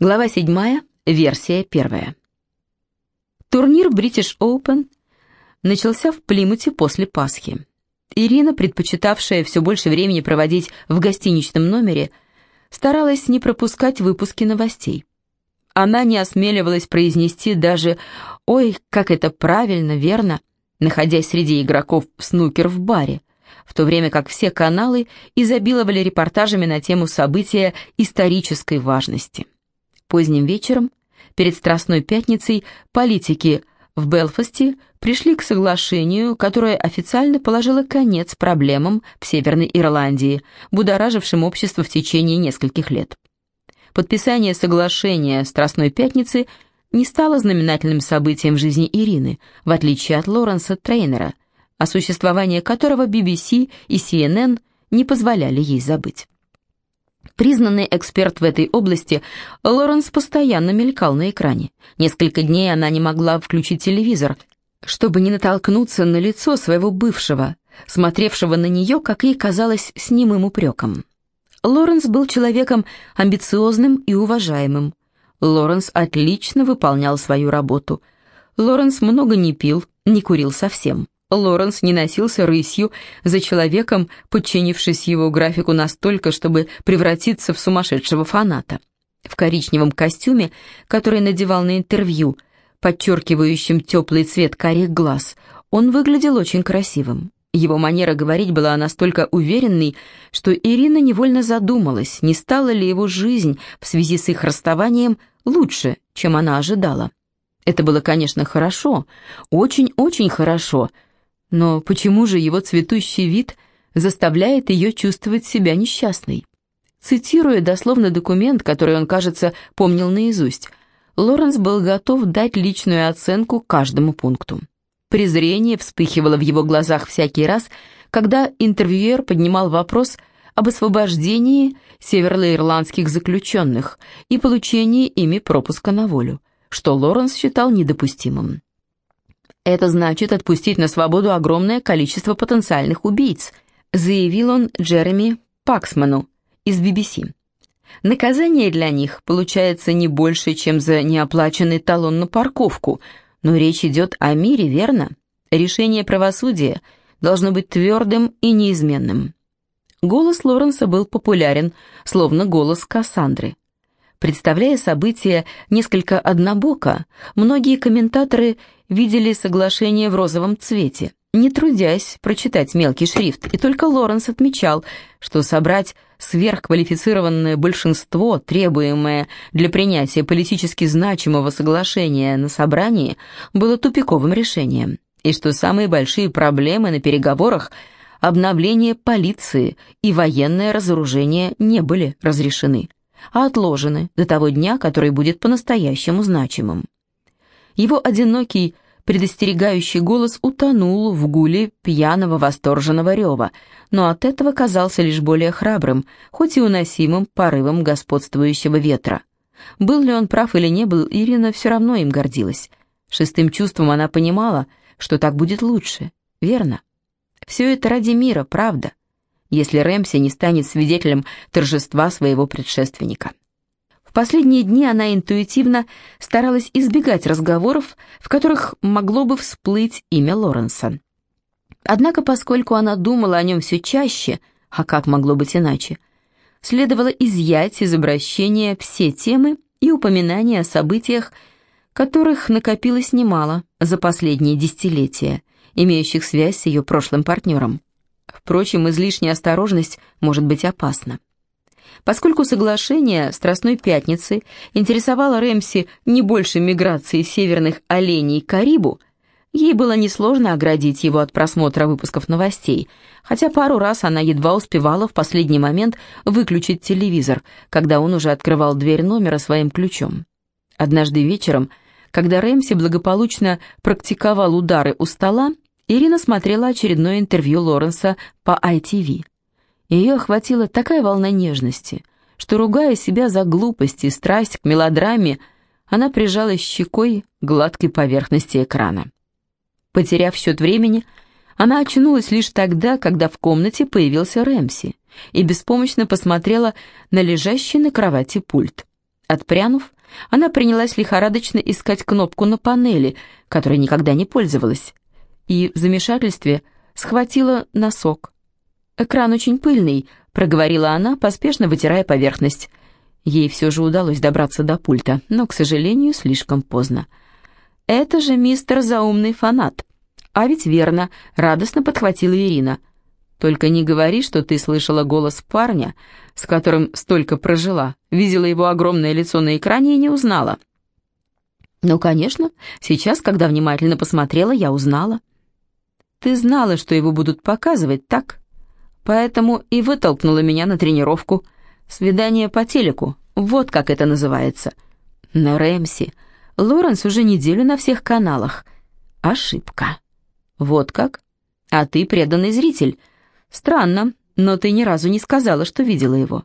Глава 7, версия 1. Турнир British Open начался в Плимуте после Пасхи. Ирина, предпочитавшая все больше времени проводить в гостиничном номере, старалась не пропускать выпуски новостей. Она не осмеливалась произнести даже «Ой, как это правильно, верно», находясь среди игроков в снукер в баре, в то время как все каналы изобиловали репортажами на тему события исторической важности. Поздним вечером, перед Страстной Пятницей, политики в Белфасте пришли к соглашению, которое официально положило конец проблемам в Северной Ирландии, будоражившим общество в течение нескольких лет. Подписание соглашения Страстной Пятницы не стало знаменательным событием в жизни Ирины, в отличие от Лоренса Трейнера, о существовании которого BBC и CNN не позволяли ей забыть. Признанный эксперт в этой области, Лоренс постоянно мелькал на экране. Несколько дней она не могла включить телевизор, чтобы не натолкнуться на лицо своего бывшего, смотревшего на нее, как ей казалось, с немым упреком. Лоренс был человеком амбициозным и уважаемым. Лоренс отлично выполнял свою работу. Лоренс много не пил, не курил совсем. Лоренс не носился рысью за человеком, подчинившись его графику настолько, чтобы превратиться в сумасшедшего фаната. В коричневом костюме, который надевал на интервью, подчеркивающим теплый цвет карих глаз, он выглядел очень красивым. Его манера говорить была настолько уверенной, что Ирина невольно задумалась, не стала ли его жизнь в связи с их расставанием лучше, чем она ожидала. Это было, конечно, хорошо, очень-очень хорошо, но почему же его цветущий вид заставляет ее чувствовать себя несчастной? Цитируя дословно документ, который он, кажется, помнил наизусть, Лоренс был готов дать личную оценку каждому пункту. Презрение вспыхивало в его глазах всякий раз, когда интервьюер поднимал вопрос об освобождении североирландских заключенных и получении ими пропуска на волю, что Лоренс считал недопустимым. Это значит отпустить на свободу огромное количество потенциальных убийц, заявил он Джереми Паксману из BBC. Наказание для них получается не больше, чем за неоплаченный талон на парковку, но речь идет о мире, верно? Решение правосудия должно быть твердым и неизменным. Голос Лоренса был популярен, словно голос Кассандры. Представляя события несколько однобоко, многие комментаторы видели соглашение в розовом цвете, не трудясь прочитать мелкий шрифт, и только Лоренс отмечал, что собрать сверхквалифицированное большинство, требуемое для принятия политически значимого соглашения на собрании, было тупиковым решением, и что самые большие проблемы на переговорах – обновление полиции и военное разоружение не были разрешены, а отложены до того дня, который будет по-настоящему значимым. Его одинокий, предостерегающий голос утонул в гуле пьяного восторженного рева, но от этого казался лишь более храбрым, хоть и уносимым порывом господствующего ветра. Был ли он прав или не был, Ирина все равно им гордилась. Шестым чувством она понимала, что так будет лучше, верно? Все это ради мира, правда, если Рэмси не станет свидетелем торжества своего предшественника последние дни она интуитивно старалась избегать разговоров, в которых могло бы всплыть имя Лоренса. Однако, поскольку она думала о нем все чаще, а как могло быть иначе, следовало изъять из обращения все темы и упоминания о событиях, которых накопилось немало за последние десятилетия, имеющих связь с ее прошлым партнером. Впрочем, излишняя осторожность может быть опасна. Поскольку соглашение Страстной Пятницы интересовало Рэмси не больше миграции северных оленей к Карибу, ей было несложно оградить его от просмотра выпусков новостей, хотя пару раз она едва успевала в последний момент выключить телевизор, когда он уже открывал дверь номера своим ключом. Однажды вечером, когда Рэмси благополучно практиковал удары у стола, Ирина смотрела очередное интервью Лоренса по ITV. Ее охватила такая волна нежности, что, ругая себя за глупость и страсть к мелодраме, она прижалась щекой к гладкой поверхности экрана. Потеряв счет времени, она очнулась лишь тогда, когда в комнате появился Рэмси и беспомощно посмотрела на лежащий на кровати пульт. Отпрянув, она принялась лихорадочно искать кнопку на панели, которой никогда не пользовалась, и в замешательстве схватила носок. «Экран очень пыльный», — проговорила она, поспешно вытирая поверхность. Ей все же удалось добраться до пульта, но, к сожалению, слишком поздно. «Это же мистер заумный фанат». «А ведь верно», — радостно подхватила Ирина. «Только не говори, что ты слышала голос парня, с которым столько прожила, видела его огромное лицо на экране и не узнала». «Ну, конечно, сейчас, когда внимательно посмотрела, я узнала». «Ты знала, что его будут показывать, так?» «Поэтому и вытолкнула меня на тренировку. Свидание по телеку, вот как это называется». «На Рэмси. Лоренс уже неделю на всех каналах. Ошибка». «Вот как? А ты преданный зритель. Странно, но ты ни разу не сказала, что видела его».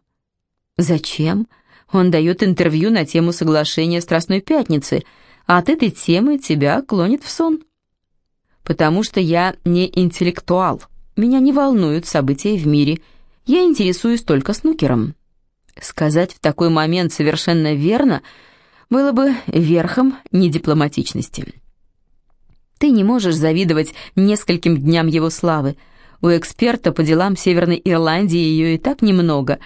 «Зачем? Он дает интервью на тему соглашения Страстной Пятницы, а от этой темы тебя клонит в сон». «Потому что я не интеллектуал. Меня не волнуют события в мире. Я интересуюсь только снукером». Сказать в такой момент совершенно верно было бы верхом недипломатичности. Ты не можешь завидовать нескольким дням его славы. У эксперта по делам Северной Ирландии ее и так немного.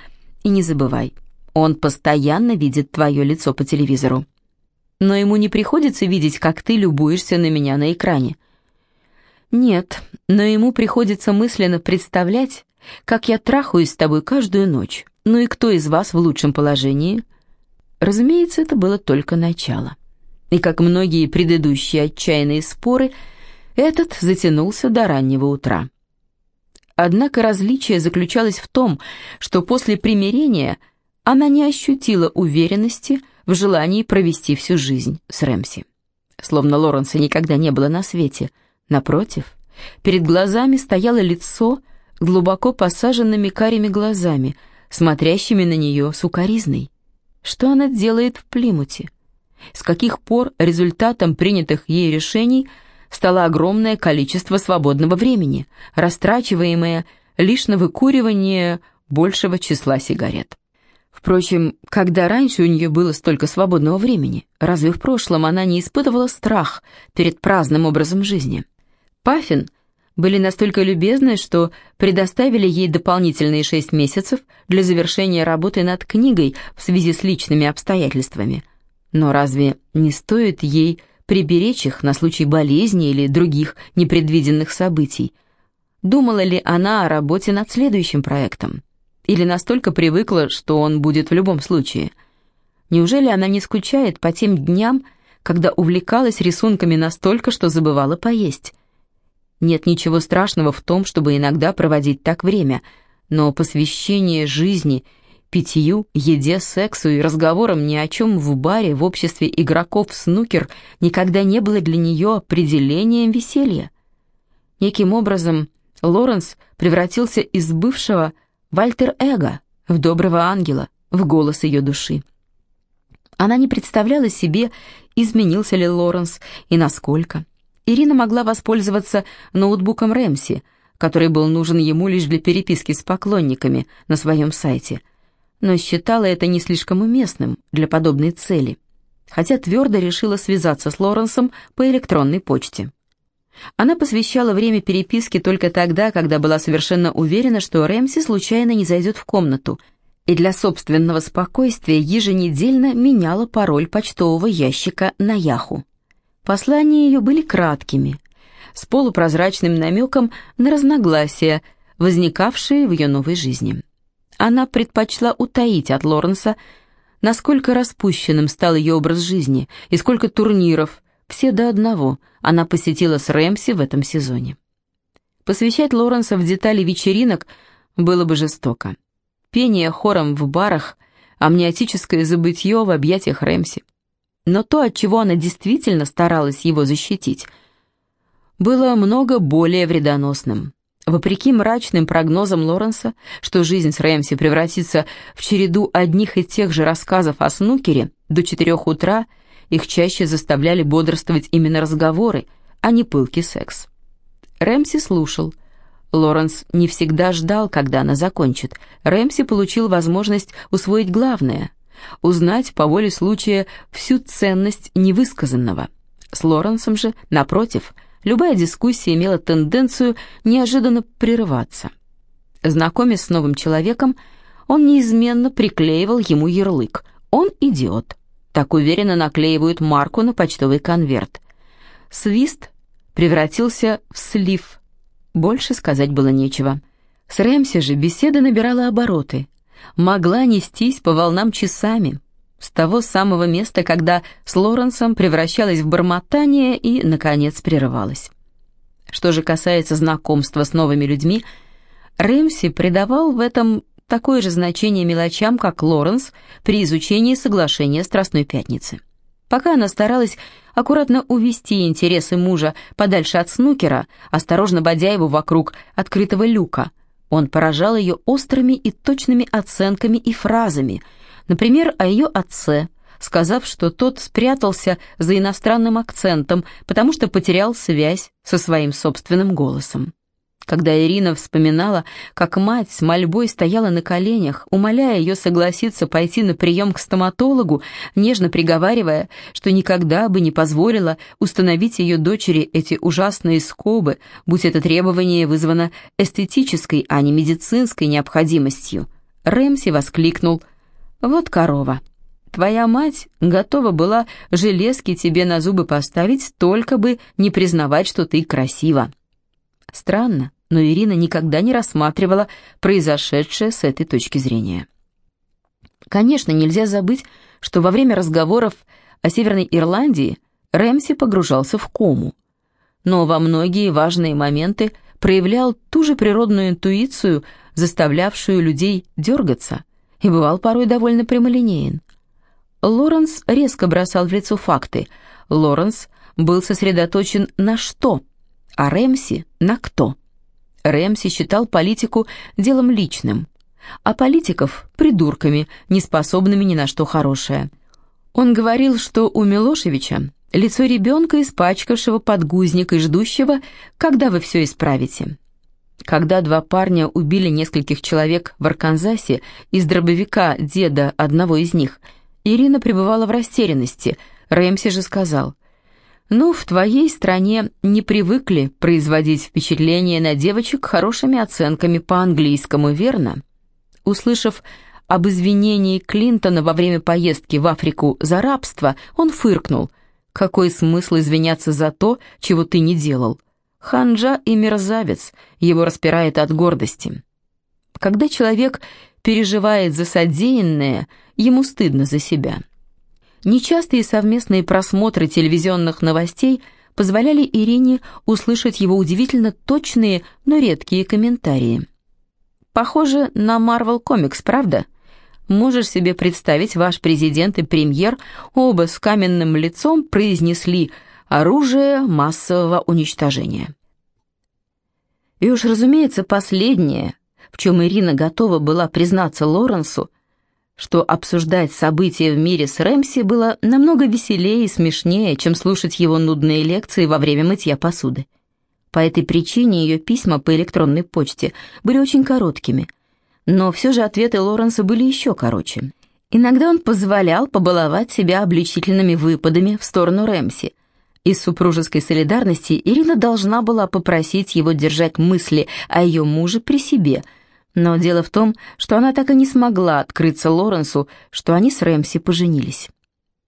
И не забывай, он постоянно видит твое лицо по телевизору. Но ему не приходится видеть, как ты любуешься на меня на экране. Нет, но ему приходится мысленно представлять, как я трахаюсь с тобой каждую ночь. Ну и кто из вас в лучшем положении? Разумеется, это было только начало. И как многие предыдущие отчаянные споры, этот затянулся до раннего утра. Однако различие заключалось в том, что после примирения она не ощутила уверенности в желании провести всю жизнь с Рэмси. Словно Лоренса никогда не было на свете. Напротив, перед глазами стояло лицо глубоко посаженными карими глазами, смотрящими на нее сукоризной. Что она делает в Плимуте? С каких пор результатом принятых ей решений – стало огромное количество свободного времени, растрачиваемое лишь на выкуривание большего числа сигарет. Впрочем, когда раньше у нее было столько свободного времени, разве в прошлом она не испытывала страх перед праздным образом жизни? Паффин были настолько любезны, что предоставили ей дополнительные шесть месяцев для завершения работы над книгой в связи с личными обстоятельствами. Но разве не стоит ей приберечь их на случай болезни или других непредвиденных событий. Думала ли она о работе над следующим проектом? Или настолько привыкла, что он будет в любом случае? Неужели она не скучает по тем дням, когда увлекалась рисунками настолько, что забывала поесть? Нет ничего страшного в том, чтобы иногда проводить так время, но посвящение жизни – питью, еде, сексу и разговорам ни о чем в баре в обществе игроков в снукер никогда не было для нее определением веселья. Неким образом Лоренс превратился из бывшего Вальтер-эго в доброго ангела, в голос ее души. Она не представляла себе, изменился ли Лоренс и насколько. Ирина могла воспользоваться ноутбуком Рэмси, который был нужен ему лишь для переписки с поклонниками на своем сайте – но считала это не слишком уместным для подобной цели, хотя твердо решила связаться с Лоренсом по электронной почте. Она посвящала время переписки только тогда, когда была совершенно уверена, что Рэмси случайно не зайдет в комнату, и для собственного спокойствия еженедельно меняла пароль почтового ящика на Яху. Послания ее были краткими, с полупрозрачным намеком на разногласия, возникавшие в ее новой жизни. Она предпочла утаить от Лоренса, насколько распущенным стал ее образ жизни и сколько турниров, все до одного, она посетила с Рэмси в этом сезоне. Посвящать Лоренса в детали вечеринок было бы жестоко. Пение хором в барах, амниотическое забытье в объятиях Рэмси. Но то, от чего она действительно старалась его защитить, было много более вредоносным. Вопреки мрачным прогнозам Лоренса, что жизнь с Рэмси превратится в череду одних и тех же рассказов о снукере, до четырех утра их чаще заставляли бодрствовать именно разговоры, а не пылкий секс. Рэмси слушал. Лоренс не всегда ждал, когда она закончит. Рэмси получил возможность усвоить главное, узнать по воле случая всю ценность невысказанного. С Лоренсом же, напротив, любая дискуссия имела тенденцию неожиданно прерываться. Знакомясь с новым человеком, он неизменно приклеивал ему ярлык «Он идиот». Так уверенно наклеивают марку на почтовый конверт. Свист превратился в слив. Больше сказать было нечего. С Рэмси же беседа набирала обороты. Могла нестись по волнам часами. С того самого места, когда с Лоренсом превращалась в бормотание и, наконец, прерывалась. Что же касается знакомства с новыми людьми, Рэмси придавал в этом такое же значение мелочам, как Лоренс при изучении соглашения Страстной Пятницы. Пока она старалась аккуратно увести интересы мужа подальше от снукера, осторожно бодя его вокруг открытого люка, он поражал ее острыми и точными оценками и фразами, например, о ее отце, сказав, что тот спрятался за иностранным акцентом, потому что потерял связь со своим собственным голосом. Когда Ирина вспоминала, как мать с мольбой стояла на коленях, умоляя ее согласиться пойти на прием к стоматологу, нежно приговаривая, что никогда бы не позволила установить ее дочери эти ужасные скобы, будь это требование вызвано эстетической, а не медицинской необходимостью, Рэмси воскликнул «Вот корова». Твоя мать готова была железки тебе на зубы поставить, только бы не признавать, что ты красива. Странно, но Ирина никогда не рассматривала произошедшее с этой точки зрения. Конечно, нельзя забыть, что во время разговоров о Северной Ирландии Рэмси погружался в кому, но во многие важные моменты проявлял ту же природную интуицию, заставлявшую людей дергаться, и бывал порой довольно прямолинеен. Лоренс резко бросал в лицо факты. Лоренс был сосредоточен на что – а Рэмси на кто. Рэмси считал политику делом личным, а политиков – придурками, неспособными ни на что хорошее. Он говорил, что у Милошевича лицо ребенка, испачкавшего подгузник и ждущего, когда вы все исправите. Когда два парня убили нескольких человек в Арканзасе из дробовика деда одного из них, Ирина пребывала в растерянности. Рэмси же сказал – ну, в твоей стране не привыкли производить впечатление на девочек хорошими оценками по английскому, верно? Услышав об извинении Клинтона во время поездки в Африку за рабство, он фыркнул. Какой смысл извиняться за то, чего ты не делал? Ханжа и мерзавец, его распирает от гордости. Когда человек переживает за содеянное, ему стыдно за себя. Нечастые совместные просмотры телевизионных новостей позволяли Ирине услышать его удивительно точные, но редкие комментарии. «Похоже на Marvel Comics, правда? Можешь себе представить, ваш президент и премьер оба с каменным лицом произнесли «оружие массового уничтожения». И уж, разумеется, последнее, в чем Ирина готова была признаться Лоренсу, что обсуждать события в мире с Рэмси было намного веселее и смешнее, чем слушать его нудные лекции во время мытья посуды. По этой причине ее письма по электронной почте были очень короткими, но все же ответы Лоренса были еще короче. Иногда он позволял побаловать себя обличительными выпадами в сторону Рэмси. Из супружеской солидарности Ирина должна была попросить его держать мысли о ее муже при себе – но дело в том, что она так и не смогла открыться Лоренсу, что они с Рэмси поженились.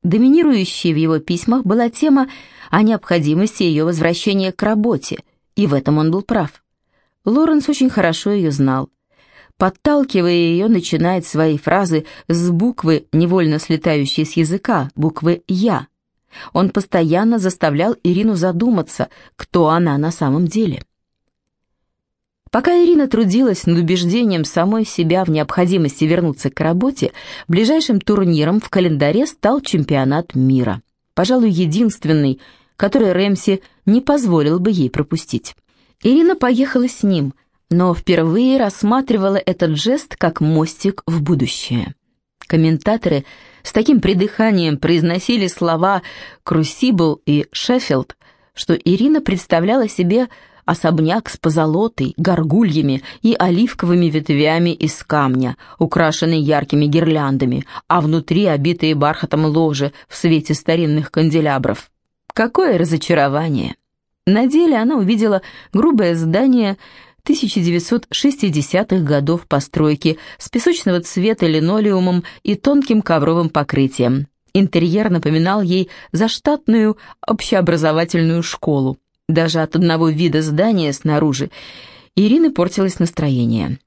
Доминирующей в его письмах была тема о необходимости ее возвращения к работе, и в этом он был прав. Лоренс очень хорошо ее знал. Подталкивая ее, начинает свои фразы с буквы, невольно слетающей с языка, буквы «Я». Он постоянно заставлял Ирину задуматься, кто она на самом деле. Пока Ирина трудилась над убеждением самой себя в необходимости вернуться к работе, ближайшим турниром в календаре стал чемпионат мира. Пожалуй, единственный, который Рэмси не позволил бы ей пропустить. Ирина поехала с ним, но впервые рассматривала этот жест как мостик в будущее. Комментаторы с таким придыханием произносили слова «Крусибл» и «Шеффилд», что Ирина представляла себе особняк с позолотой, горгульями и оливковыми ветвями из камня, украшенный яркими гирляндами, а внутри обитые бархатом ложи в свете старинных канделябров. Какое разочарование! На деле она увидела грубое здание 1960-х годов постройки с песочного цвета линолеумом и тонким ковровым покрытием. Интерьер напоминал ей заштатную общеобразовательную школу. Даже от одного вида здания снаружи Ирины портилось настроение.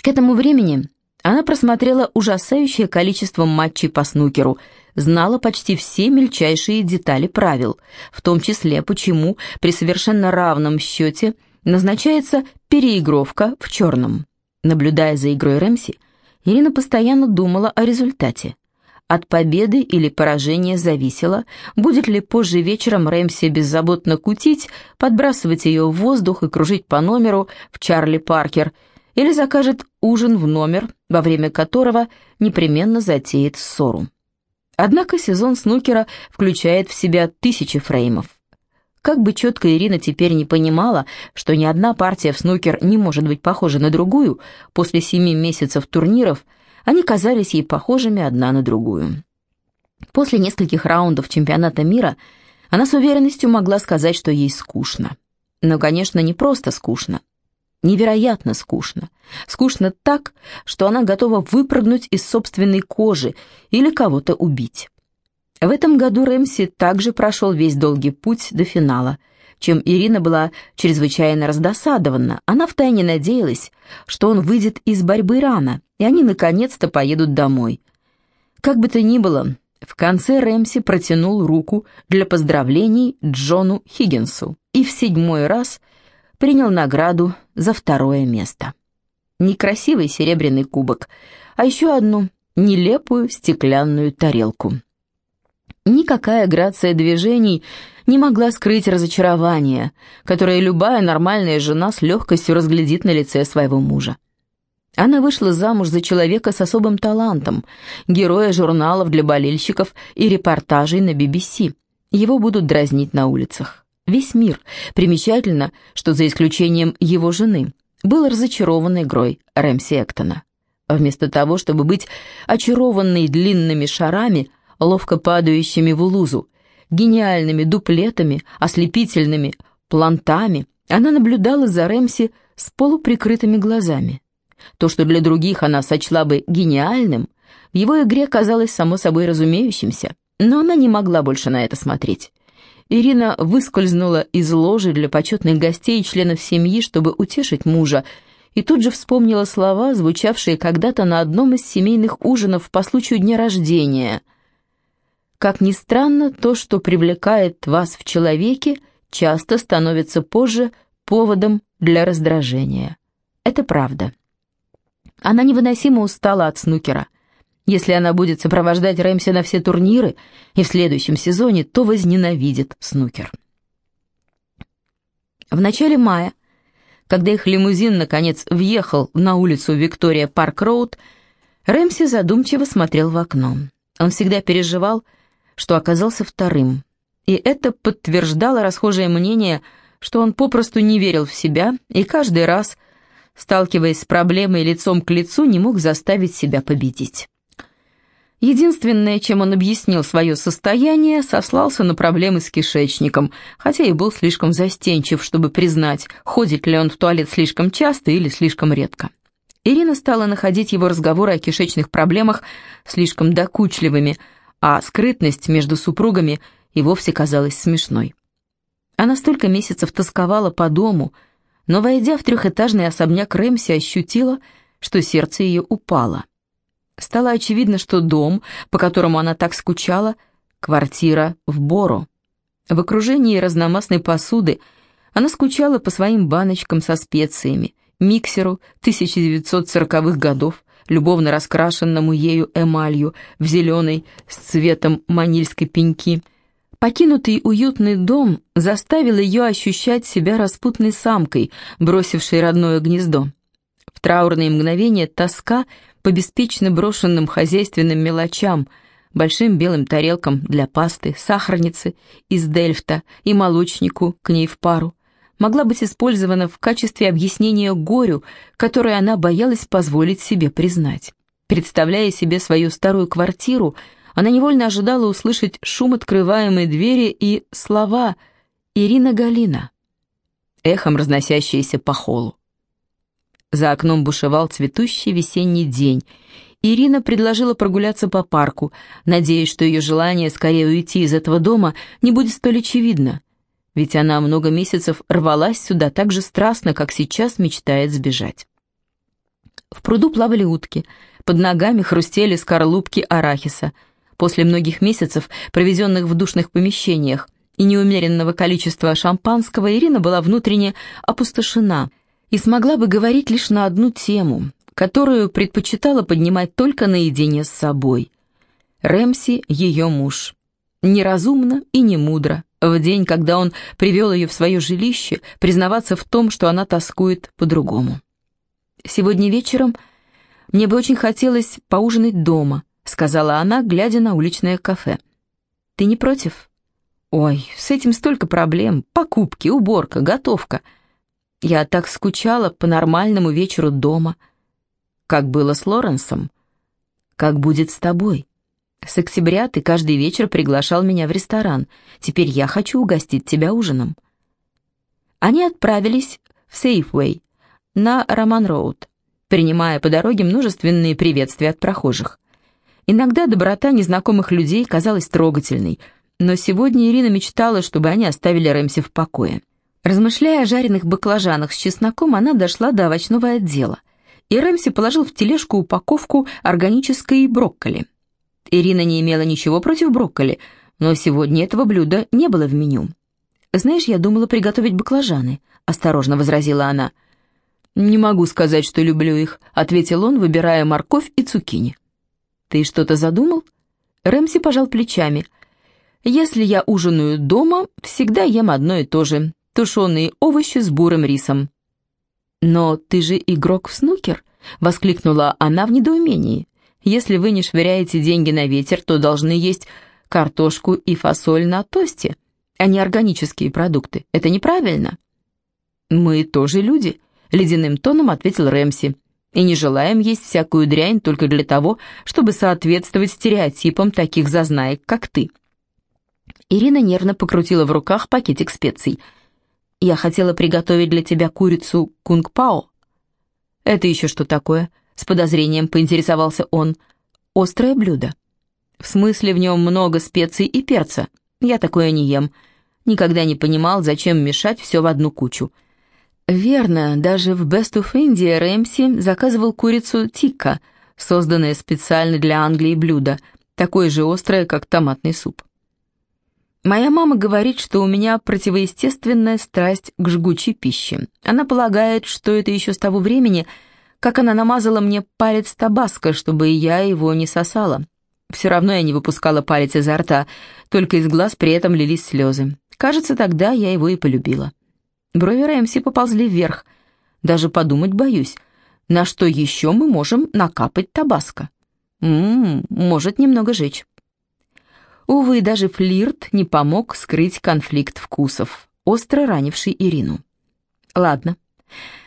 К этому времени она просмотрела ужасающее количество матчей по снукеру, знала почти все мельчайшие детали правил, в том числе почему при совершенно равном счете назначается переигровка в черном. Наблюдая за игрой Рэмси, Ирина постоянно думала о результате. От победы или поражения зависело, будет ли позже вечером Рэмси беззаботно кутить, подбрасывать ее в воздух и кружить по номеру в Чарли Паркер, или закажет ужин в номер, во время которого непременно затеет ссору. Однако сезон снукера включает в себя тысячи фреймов. Как бы четко Ирина теперь не понимала, что ни одна партия в снукер не может быть похожа на другую, после семи месяцев турниров – они казались ей похожими одна на другую. После нескольких раундов чемпионата мира она с уверенностью могла сказать, что ей скучно. Но, конечно, не просто скучно. Невероятно скучно. Скучно так, что она готова выпрыгнуть из собственной кожи или кого-то убить. В этом году Рэмси также прошел весь долгий путь до финала – чем Ирина была чрезвычайно раздосадована. Она втайне надеялась, что он выйдет из борьбы рано, и они наконец-то поедут домой. Как бы то ни было, в конце Рэмси протянул руку для поздравлений Джону Хиггинсу и в седьмой раз принял награду за второе место. Некрасивый серебряный кубок, а еще одну нелепую стеклянную тарелку. Никакая грация движений не могла скрыть разочарование, которое любая нормальная жена с легкостью разглядит на лице своего мужа. Она вышла замуж за человека с особым талантом, героя журналов для болельщиков и репортажей на BBC. Его будут дразнить на улицах. Весь мир, примечательно, что за исключением его жены, был разочарован игрой Рэмси Эктона. Вместо того, чтобы быть очарованной длинными шарами, ловко падающими в лузу, гениальными дуплетами, ослепительными плантами, она наблюдала за Рэмси с полуприкрытыми глазами. То, что для других она сочла бы гениальным, в его игре казалось само собой разумеющимся, но она не могла больше на это смотреть. Ирина выскользнула из ложи для почетных гостей и членов семьи, чтобы утешить мужа, и тут же вспомнила слова, звучавшие когда-то на одном из семейных ужинов по случаю дня рождения – как ни странно, то, что привлекает вас в человеке, часто становится позже поводом для раздражения. Это правда. Она невыносимо устала от снукера. Если она будет сопровождать Рэмси на все турниры и в следующем сезоне, то возненавидит снукер. В начале мая, когда их лимузин наконец въехал на улицу Виктория Парк-Роуд, Рэмси задумчиво смотрел в окно. Он всегда переживал, что оказался вторым. И это подтверждало расхожее мнение, что он попросту не верил в себя и каждый раз, сталкиваясь с проблемой лицом к лицу, не мог заставить себя победить. Единственное, чем он объяснил свое состояние, сослался на проблемы с кишечником, хотя и был слишком застенчив, чтобы признать, ходит ли он в туалет слишком часто или слишком редко. Ирина стала находить его разговоры о кишечных проблемах слишком докучливыми, а скрытность между супругами и вовсе казалась смешной. Она столько месяцев тосковала по дому, но, войдя в трехэтажный особняк Рэмси, ощутила, что сердце ее упало. Стало очевидно, что дом, по которому она так скучала, квартира в Боро. В окружении разномастной посуды она скучала по своим баночкам со специями, миксеру 1940-х годов, любовно раскрашенному ею эмалью в зеленый с цветом манильской пеньки. Покинутый уютный дом заставил ее ощущать себя распутной самкой, бросившей родное гнездо. В траурные мгновения тоска по беспечно брошенным хозяйственным мелочам, большим белым тарелкам для пасты, сахарнице из дельфта и молочнику к ней в пару, могла быть использована в качестве объяснения горю, которое она боялась позволить себе признать. Представляя себе свою старую квартиру, она невольно ожидала услышать шум открываемой двери и слова «Ирина Галина», эхом разносящиеся по холлу. За окном бушевал цветущий весенний день. Ирина предложила прогуляться по парку, надеясь, что ее желание скорее уйти из этого дома не будет столь очевидно, ведь она много месяцев рвалась сюда так же страстно, как сейчас мечтает сбежать. В пруду плавали утки, под ногами хрустели скорлупки арахиса. После многих месяцев, проведенных в душных помещениях, и неумеренного количества шампанского, Ирина была внутренне опустошена и смогла бы говорить лишь на одну тему, которую предпочитала поднимать только наедине с собой. Рэмси — ее муж. Неразумно и не мудро, в день, когда он привел ее в свое жилище, признаваться в том, что она тоскует по-другому. «Сегодня вечером мне бы очень хотелось поужинать дома», сказала она, глядя на уличное кафе. «Ты не против?» «Ой, с этим столько проблем. Покупки, уборка, готовка. Я так скучала по нормальному вечеру дома. Как было с Лоренсом? Как будет с тобой?» С октября ты каждый вечер приглашал меня в ресторан. Теперь я хочу угостить тебя ужином». Они отправились в Сейфвей на Роман-Роуд, принимая по дороге множественные приветствия от прохожих. Иногда доброта незнакомых людей казалась трогательной, но сегодня Ирина мечтала, чтобы они оставили Рэмси в покое. Размышляя о жареных баклажанах с чесноком, она дошла до овощного отдела, и Рэмси положил в тележку упаковку органической брокколи – Ирина не имела ничего против брокколи, но сегодня этого блюда не было в меню. «Знаешь, я думала приготовить баклажаны», — осторожно возразила она. «Не могу сказать, что люблю их», — ответил он, выбирая морковь и цукини. «Ты что-то задумал?» Рэмси пожал плечами. «Если я ужинаю дома, всегда ем одно и то же. Тушеные овощи с бурым рисом». «Но ты же игрок в снукер?» — воскликнула она в недоумении. Если вы не швыряете деньги на ветер, то должны есть картошку и фасоль на тосте, а не органические продукты. Это неправильно». «Мы тоже люди», — ледяным тоном ответил Рэмси, «и не желаем есть всякую дрянь только для того, чтобы соответствовать стереотипам таких зазнаек, как ты». Ирина нервно покрутила в руках пакетик специй. «Я хотела приготовить для тебя курицу кунг-пао». «Это еще что такое?» С подозрением поинтересовался он. «Острое блюдо». «В смысле в нем много специй и перца? Я такое не ем. Никогда не понимал, зачем мешать все в одну кучу». Верно, даже в Best of India Рэмси заказывал курицу тикка, созданное специально для Англии блюдо, такое же острое, как томатный суп. Моя мама говорит, что у меня противоестественная страсть к жгучей пище. Она полагает, что это еще с того времени, как она намазала мне палец табаско, чтобы я его не сосала. Все равно я не выпускала палец изо рта, только из глаз при этом лились слезы. Кажется, тогда я его и полюбила. Брови Рэмси поползли вверх. Даже подумать боюсь, на что еще мы можем накапать табаско. Ммм, может немного жечь. Увы, даже флирт не помог скрыть конфликт вкусов, остро ранивший Ирину. Ладно,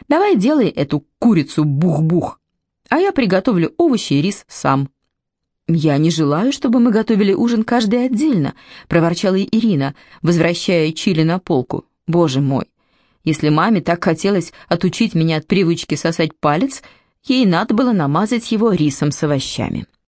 Давай делай эту курицу бух-бух, а я приготовлю овощи и рис сам». «Я не желаю, чтобы мы готовили ужин каждый отдельно», — проворчала Ирина, возвращая чили на полку. «Боже мой, если маме так хотелось отучить меня от привычки сосать палец, ей надо было намазать его рисом с овощами».